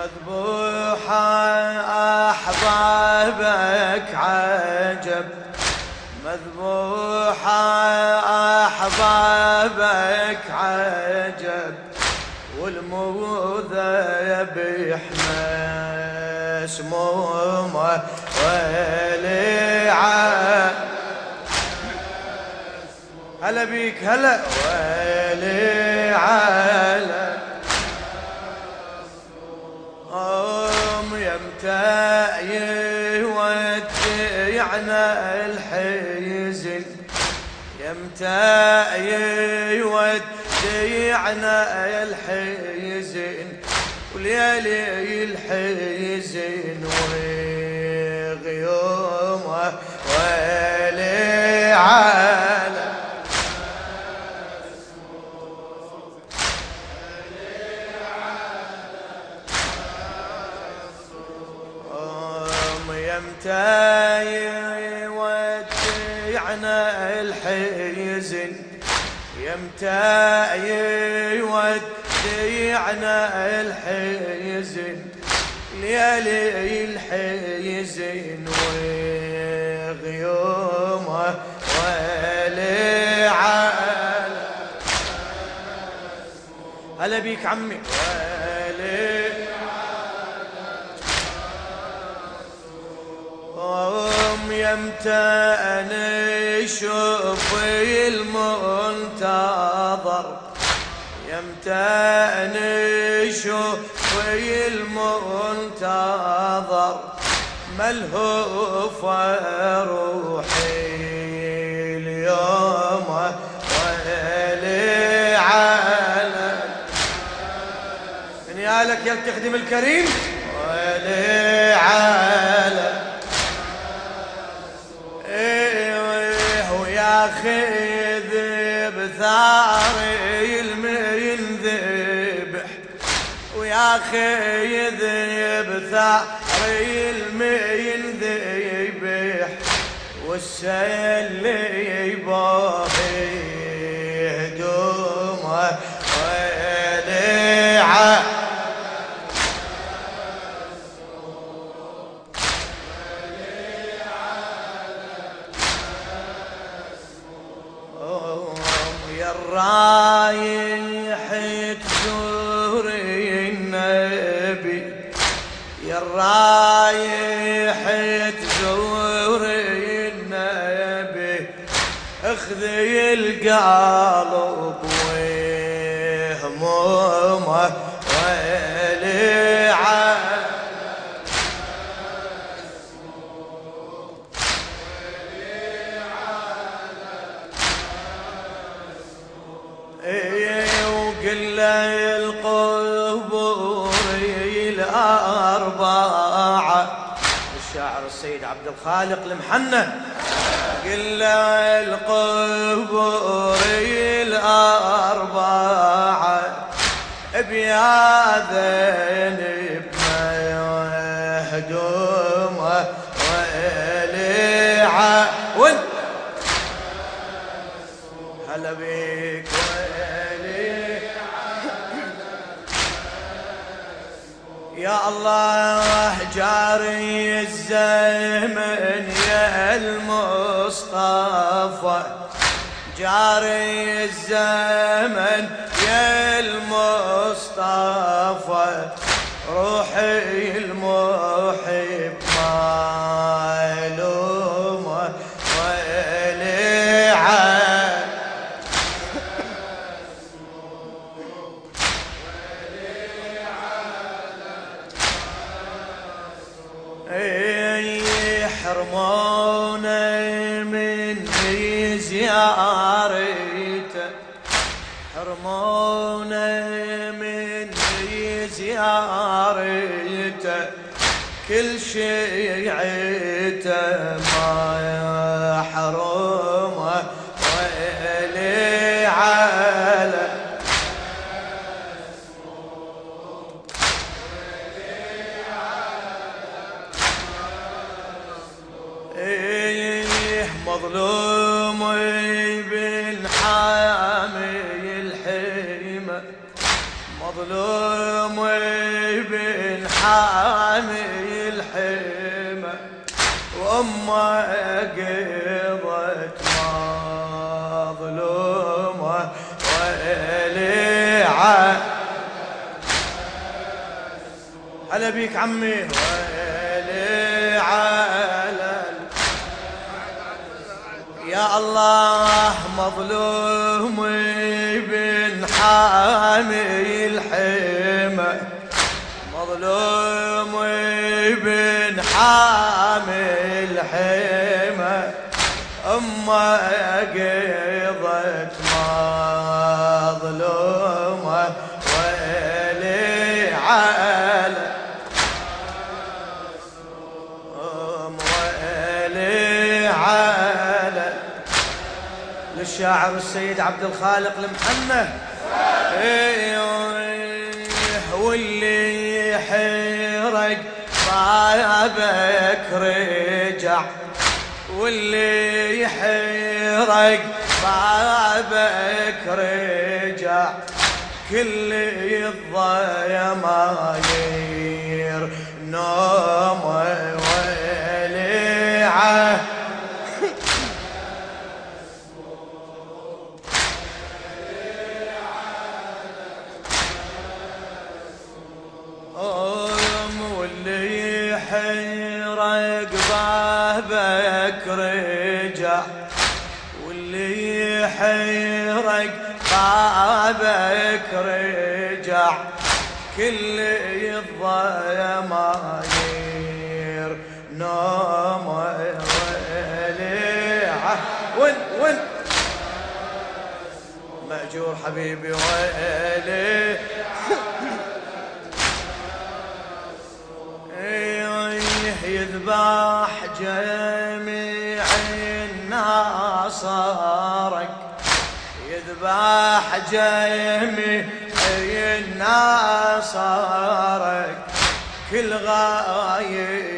مذبوحة أحبابك عجب. مذبوحة أحبابك عجب. والمذيب مسمومة ولعب هلا بيك هلا. ويلي يمتى يودعنا الحزن وليالي الحزن وغيومه ويلي على يمتى يودعنا الحزن يمتى يودعنا الحزن. ليالي الحزن وغيومه ولي على هلا بيك عمي. ولي ام يمتى نشوف المنتظر. يمتى نشوف المنتظر. ملهوف روحي اليوم ويلي على من يالك يا تخدم الكريم؟ ويلي على إيه ويا خذ بثاري المينذبح ويا خذ بثاري المينذبح والسيل يباهي يا الرايح تزوري النبي. يا الرايح تزوري النبي. اخذي القلب وهمومه القبور الأربعة. الشاعر السيد عبد الخالق المحنة. قل القبور الأربعة. بياذن الله جاري الزمن يا المصطفى. جاري الزمن يا المصطفى. روحي المحب. يحرمونا من زيارته حرمونا من زيارته كل ما حرمه إيه مظلوم بالحامي الحيمة. مظلوم بالحامي حامي الحمى وأمه قضت مظلومة وإلي هلا بيك عمي. ويلي على يا الله مظلوم بن حامي الحمى مظلوم بن حامي الحمى أمه قضت للشاعر السيد عبد الخالق المحنة. واللي حرق بابك رجع. واللي حرق بابك رجع. كل الضيماير نوم أم واللي حرق بابك رجع. واللي حرق بابك رجع. كل الضيماير نوم ويلي ع- وين وين؟ مأجور حبيبي ويلي يذبح جميع الناصرك يذبح جميع الناصرك كل غايته